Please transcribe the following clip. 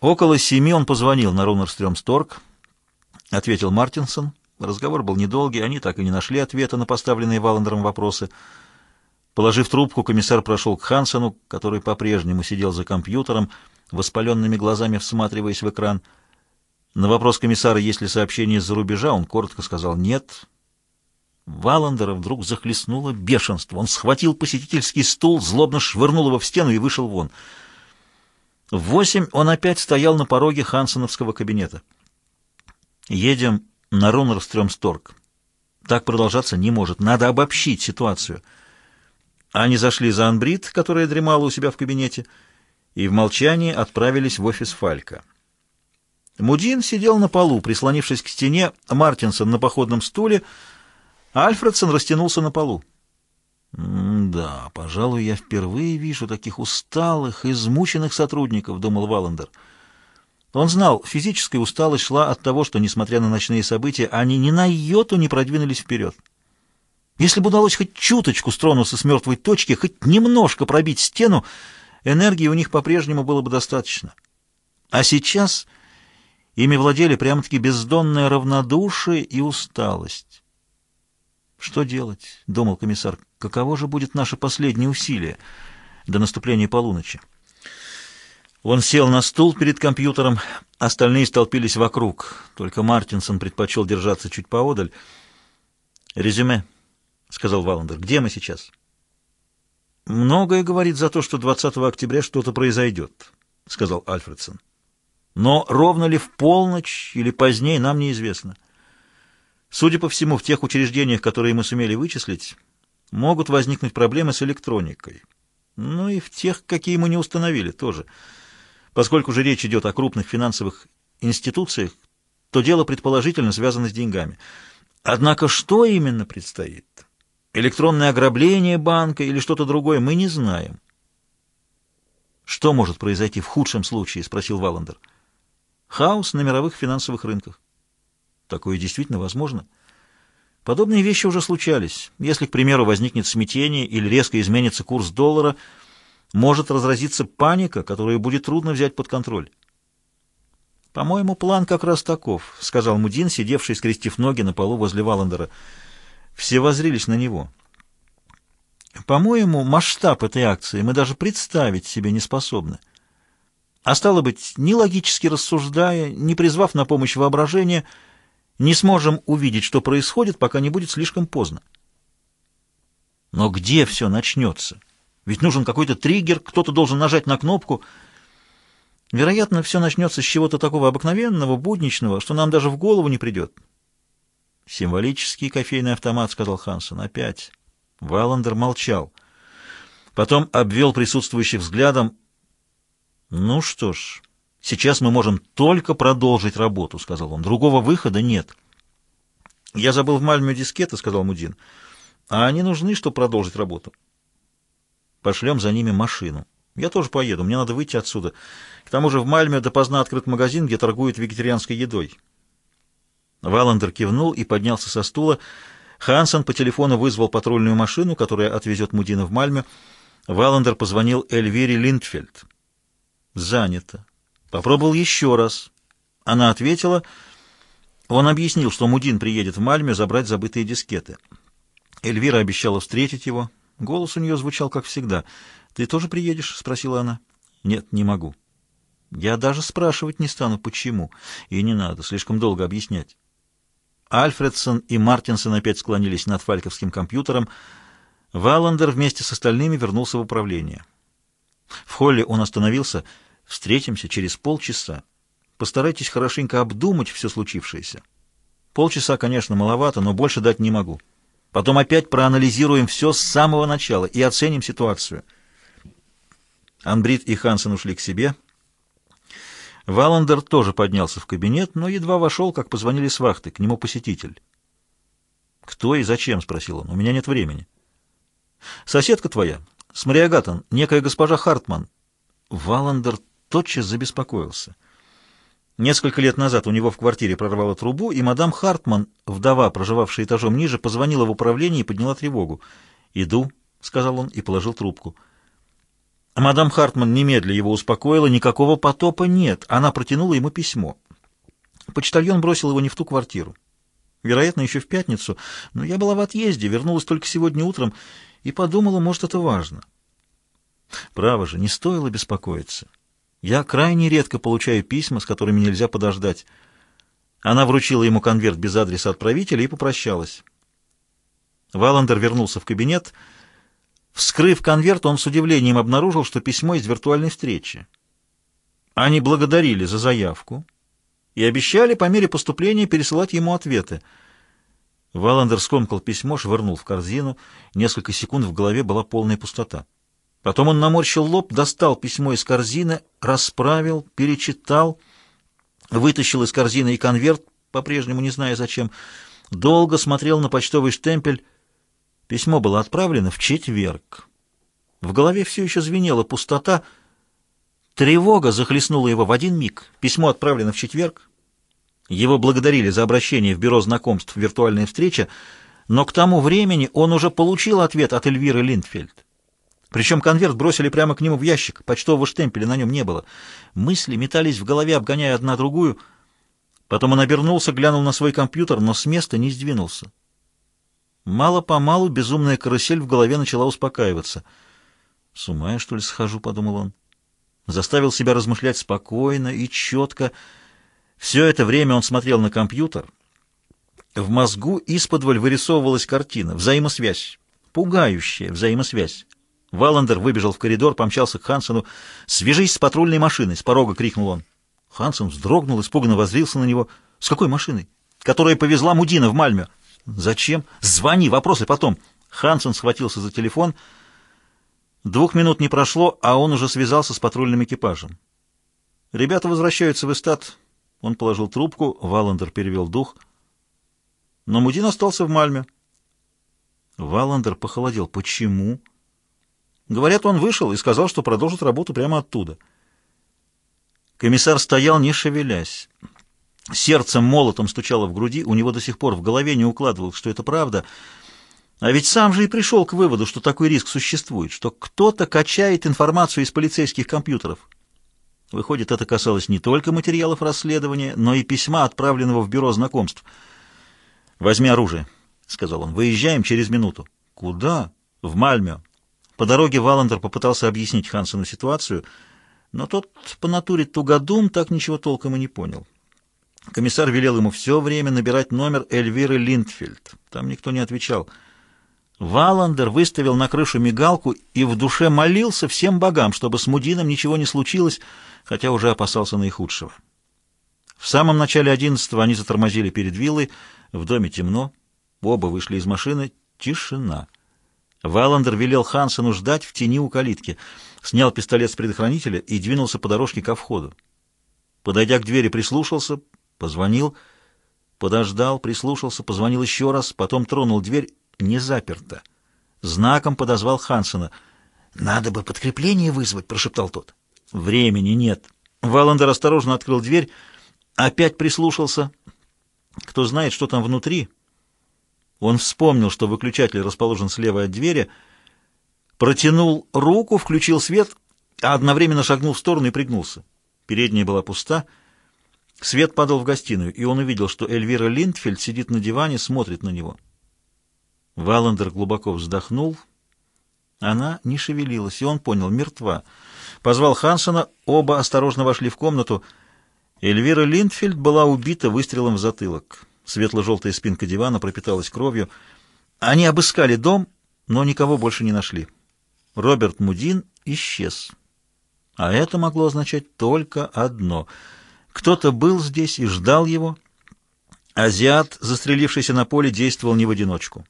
Около семи он позвонил на Рунерстрёмсторг, ответил Мартинсон. Разговор был недолгий, они так и не нашли ответа на поставленные Валандером вопросы. Положив трубку, комиссар прошел к Хансену, который по-прежнему сидел за компьютером, воспаленными глазами всматриваясь в экран. На вопрос комиссара, есть ли сообщение из-за рубежа, он коротко сказал «нет». Валандера вдруг захлестнуло бешенство. Он схватил посетительский стул, злобно швырнул его в стену и вышел вон. В восемь он опять стоял на пороге Хансеновского кабинета. «Едем на Рунерстрёмсторг. Так продолжаться не может. Надо обобщить ситуацию». Они зашли за Анбрид, которая дремала у себя в кабинете, и в молчании отправились в офис Фалька. Мудин сидел на полу, прислонившись к стене, Мартинсон на походном стуле, а Альфредсон растянулся на полу. «Да, пожалуй, я впервые вижу таких усталых, измученных сотрудников», — думал Валандер. Он знал, физическая усталость шла от того, что, несмотря на ночные события, они ни на йоту не продвинулись вперед. Если бы удалось хоть чуточку стронуться с мертвой точки, хоть немножко пробить стену, энергии у них по-прежнему было бы достаточно. А сейчас ими владели прямо-таки бездонное равнодушие и усталость. «Что делать?» — думал комиссар. «Каково же будет наше последнее усилие до наступления полуночи?» Он сел на стул перед компьютером, остальные столпились вокруг. Только Мартинсон предпочел держаться чуть поодаль. «Резюме», — сказал Валандер. «Где мы сейчас?» «Многое говорит за то, что 20 октября что-то произойдет», — сказал Альфредсон. «Но ровно ли в полночь или позднее, нам неизвестно». Судя по всему, в тех учреждениях, которые мы сумели вычислить, могут возникнуть проблемы с электроникой. Ну и в тех, какие мы не установили, тоже. Поскольку же речь идет о крупных финансовых институциях, то дело предположительно связано с деньгами. Однако что именно предстоит? Электронное ограбление банка или что-то другое, мы не знаем. «Что может произойти в худшем случае?» — спросил Валандер. «Хаос на мировых финансовых рынках. Такое действительно возможно. Подобные вещи уже случались. Если, к примеру, возникнет смятение или резко изменится курс доллара, может разразиться паника, которую будет трудно взять под контроль. «По-моему, план как раз таков», — сказал Мудин, сидевший, скрестив ноги на полу возле Валандера. Все воззрились на него. «По-моему, масштаб этой акции мы даже представить себе не способны. А стало быть, ни логически рассуждая, ни призвав на помощь воображение — не сможем увидеть, что происходит, пока не будет слишком поздно. Но где все начнется? Ведь нужен какой-то триггер, кто-то должен нажать на кнопку. Вероятно, все начнется с чего-то такого обыкновенного, будничного, что нам даже в голову не придет. «Символический кофейный автомат», — сказал Хансон. «Опять». Валандер молчал. Потом обвел присутствующих взглядом. «Ну что ж, Сейчас мы можем только продолжить работу, сказал он. Другого выхода нет. Я забыл в Мальме дискеты, сказал Мудин. А они нужны, чтобы продолжить работу. Пошлем за ними машину. Я тоже поеду, мне надо выйти отсюда. К тому же в Мальме допоздна открыт магазин, где торгуют вегетарианской едой. Валандер кивнул и поднялся со стула. Хансен по телефону вызвал патрульную машину, которая отвезет Мудина в Мальме. Валандер позвонил Эльвире Линдфельд. «Занято», Попробовал еще раз. Она ответила. Он объяснил, что Мудин приедет в Мальме забрать забытые дискеты. Эльвира обещала встретить его. Голос у нее звучал, как всегда. «Ты тоже приедешь?» — спросила она. «Нет, не могу». «Я даже спрашивать не стану, почему. И не надо, слишком долго объяснять». Альфредсон и Мартинсон опять склонились над фальковским компьютером. Валандер вместе с остальными вернулся в управление. В холле он остановился — Встретимся через полчаса. Постарайтесь хорошенько обдумать все случившееся. Полчаса, конечно, маловато, но больше дать не могу. Потом опять проанализируем все с самого начала и оценим ситуацию. Анбрид и Хансен ушли к себе. Валандер тоже поднялся в кабинет, но едва вошел, как позвонили с вахты, к нему посетитель. «Кто и зачем?» — спросил он. «У меня нет времени». «Соседка твоя, Смариагатан, некая госпожа Хартман». Валандер тотчас забеспокоился. Несколько лет назад у него в квартире прорвало трубу, и мадам Хартман, вдова, проживавшая этажом ниже, позвонила в управление и подняла тревогу. «Иду», — сказал он и положил трубку. Мадам Хартман немедля его успокоила, никакого потопа нет. Она протянула ему письмо. Почтальон бросил его не в ту квартиру. Вероятно, еще в пятницу, но я была в отъезде, вернулась только сегодня утром и подумала, может, это важно. Право же, не стоило беспокоиться. Я крайне редко получаю письма, с которыми нельзя подождать. Она вручила ему конверт без адреса отправителя и попрощалась. Валандер вернулся в кабинет. Вскрыв конверт, он с удивлением обнаружил, что письмо из виртуальной встречи. Они благодарили за заявку и обещали по мере поступления пересылать ему ответы. Валандер скомкал письмо, швырнул в корзину. Несколько секунд в голове была полная пустота. Потом он наморщил лоб, достал письмо из корзины, расправил, перечитал — вытащил из корзины и конверт, по-прежнему не зная зачем, долго смотрел на почтовый штемпель. Письмо было отправлено в четверг. В голове все еще звенела пустота. Тревога захлестнула его в один миг. Письмо отправлено в четверг. Его благодарили за обращение в бюро знакомств «Виртуальная встреча», но к тому времени он уже получил ответ от Эльвиры Линдфельд. Причем конверт бросили прямо к нему в ящик, почтового штемпеля на нем не было. Мысли метались в голове, обгоняя одна другую. Потом он обернулся, глянул на свой компьютер, но с места не сдвинулся. Мало-помалу безумная карусель в голове начала успокаиваться. «С ума я, что ли, схожу?» — подумал он. Заставил себя размышлять спокойно и четко. Все это время он смотрел на компьютер. В мозгу исподволь вырисовывалась картина, взаимосвязь, пугающая взаимосвязь. Валандер выбежал в коридор, помчался к Хансену. «Свяжись с патрульной машиной!» — с порога крикнул он. Хансен вздрогнул, испуганно воззрился на него. «С какой машиной?» «Которая повезла Мудина в Мальме». «Зачем?» «Звони, вопросы потом». Хансен схватился за телефон. Двух минут не прошло, а он уже связался с патрульным экипажем. «Ребята возвращаются в эстат». Он положил трубку, Валандер перевел дух. Но Мудин остался в Мальме. Валандер похолодел. «Почему?» Говорят, он вышел и сказал, что продолжит работу прямо оттуда. Комиссар стоял, не шевелясь. Сердце молотом стучало в груди, у него до сих пор в голове не укладывалось, что это правда. А ведь сам же и пришел к выводу, что такой риск существует, что кто-то качает информацию из полицейских компьютеров. Выходит, это касалось не только материалов расследования, но и письма, отправленного в бюро знакомств. «Возьми оружие», — сказал он. «Выезжаем через минуту». «Куда?» «В Мальмё. По дороге Валандер попытался объяснить Хансену ситуацию, но тот по натуре тугодум так ничего толком и не понял. Комиссар велел ему все время набирать номер Эльвиры Линдфельд. Там никто не отвечал. Валандер выставил на крышу мигалку и в душе молился всем богам, чтобы с Мудином ничего не случилось, хотя уже опасался наихудшего. В самом начале одиннадцатого они затормозили перед виллой, в доме темно, оба вышли из машины, тишина. Валандер велел Хансену ждать в тени у калитки, снял пистолет с предохранителя и двинулся по дорожке ко входу. Подойдя к двери, прислушался, позвонил, подождал, прислушался, позвонил еще раз, потом тронул дверь, не заперта. Знаком подозвал Хансена. «Надо бы подкрепление вызвать», — прошептал тот. «Времени нет». Валандер осторожно открыл дверь, опять прислушался. Кто знает, что там внутри, он вспомнил, что выключатель расположен слева от двери, протянул руку, включил свет, а одновременно шагнул в сторону и пригнулся. Передняя была пуста. Свет падал в гостиную, и он увидел, что Эльвира Линдфельд сидит на диване, смотрит на него. Валандер глубоко вздохнул. Она не шевелилась, и он понял, мертва. Позвал Хансона, оба осторожно вошли в комнату. Эльвира Линдфельд была убита выстрелом в затылок. Светло-желтая спинка дивана пропиталась кровью. Они обыскали дом, но никого больше не нашли. Роберт Мудин исчез. А это могло означать только одно. Кто-то был здесь и ждал его. Азиат, застрелившийся на поле, действовал не в одиночку.